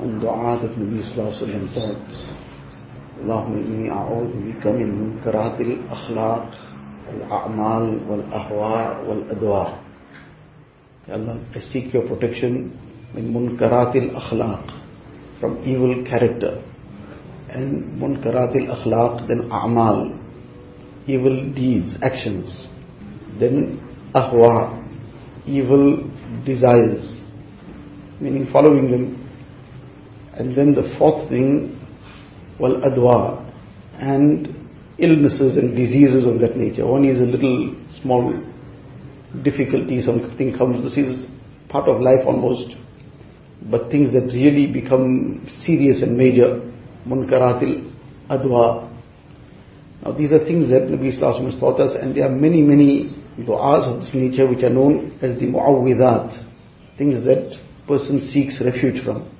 on dua that Nabi Sallallahu Alaihi Wasallam taught. Allahumma inni a'udhu bika min munkaratil akhlaq wal-a'mal wal-ahwa wal-adwa. Ya Allah, I seek your protection min munkaratil akhlaq, from evil character. And munkaratil akhlaq, then a'mal, evil deeds, actions. Then ahwa, evil desires, meaning following them. And then the fourth thing, well, adwa, and illnesses and diseases of that nature. One is a little small difficulty, something comes, this is part of life almost. But things that really become serious and major, munkaratil adwa. Now these are things that Nabi Sallallahu has taught us and there are many, many du'as of this nature which are known as the mu'awwidat. Things that person seeks refuge from.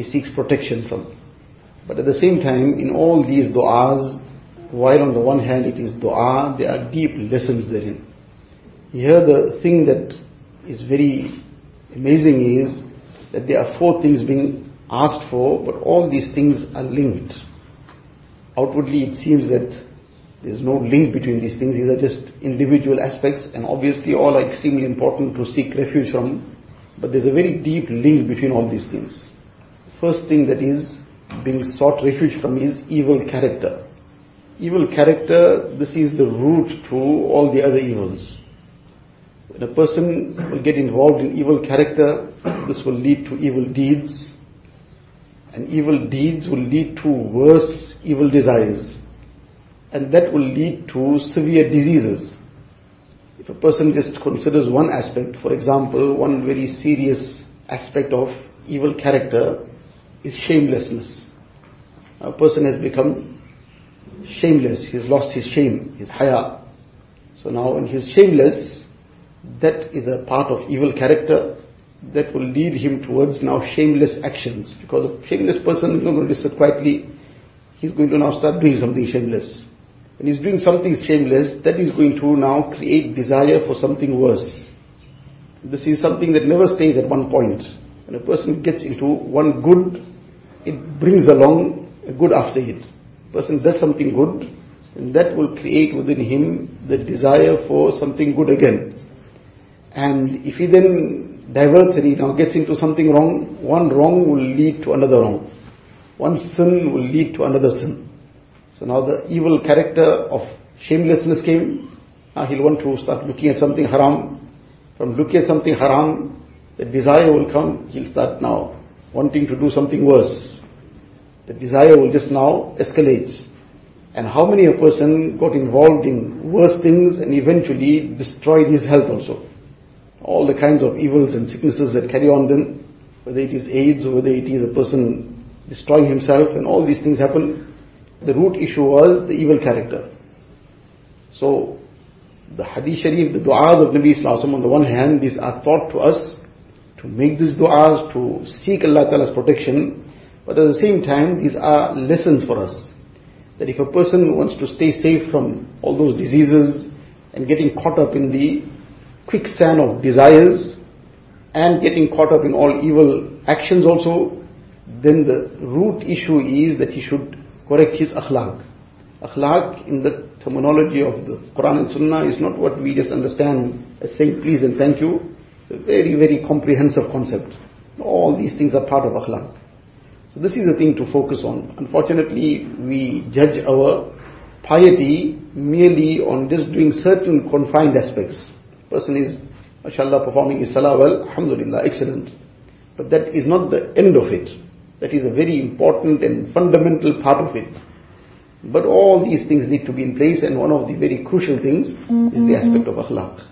He seeks protection from. But at the same time, in all these du'as, while on the one hand it is dua, there are deep lessons therein. Here the thing that is very amazing is that there are four things being asked for, but all these things are linked. Outwardly it seems that there's no link between these things, these are just individual aspects and obviously all are extremely important to seek refuge from, but there's a very deep link between all these things. First thing that is being sought refuge from is evil character. Evil character, this is the root to all the other evils. When a person will get involved in evil character, this will lead to evil deeds, and evil deeds will lead to worse evil desires, and that will lead to severe diseases. If a person just considers one aspect, for example, one very serious aspect of evil character is shamelessness. A person has become shameless, he's lost his shame, his haya. So now when he's shameless, that is a part of evil character that will lead him towards now shameless actions. Because a shameless person is not going to sit quietly, he's going to now start doing something shameless. When he's doing something shameless, that is going to now create desire for something worse. This is something that never stays at one point. When a person gets into one good, it brings along a good after it. Person does something good, and that will create within him the desire for something good again. And if he then diverts and he now gets into something wrong, one wrong will lead to another wrong. One sin will lead to another sin. So now the evil character of shamelessness came. Now he'll want to start looking at something haram. From looking at something haram, the desire will come. He'll start now wanting to do something worse. The desire will just now escalate. And how many a person got involved in worse things and eventually destroyed his health also. All the kinds of evils and sicknesses that carry on then, whether it is AIDS or whether it is a person destroying himself and all these things happen. The root issue was the evil character. So, the hadith sharif, the du'as of Nabi Sallallahu on the one hand, these are taught to us to make these du'as, to seek Allah Ta'ala's protection, but at the same time, these are lessons for us. That if a person wants to stay safe from all those diseases and getting caught up in the quicksand of desires and getting caught up in all evil actions also, then the root issue is that he should correct his akhlaq. Akhlaq in the terminology of the Quran and Sunnah is not what we just understand as saying please and thank you. A very, very comprehensive concept. All these things are part of akhlaq. So this is the thing to focus on. Unfortunately, we judge our piety merely on just doing certain confined aspects. Person is, mashallah, performing his salah well, alhamdulillah, excellent. But that is not the end of it. That is a very important and fundamental part of it. But all these things need to be in place and one of the very crucial things is the aspect of akhlaq.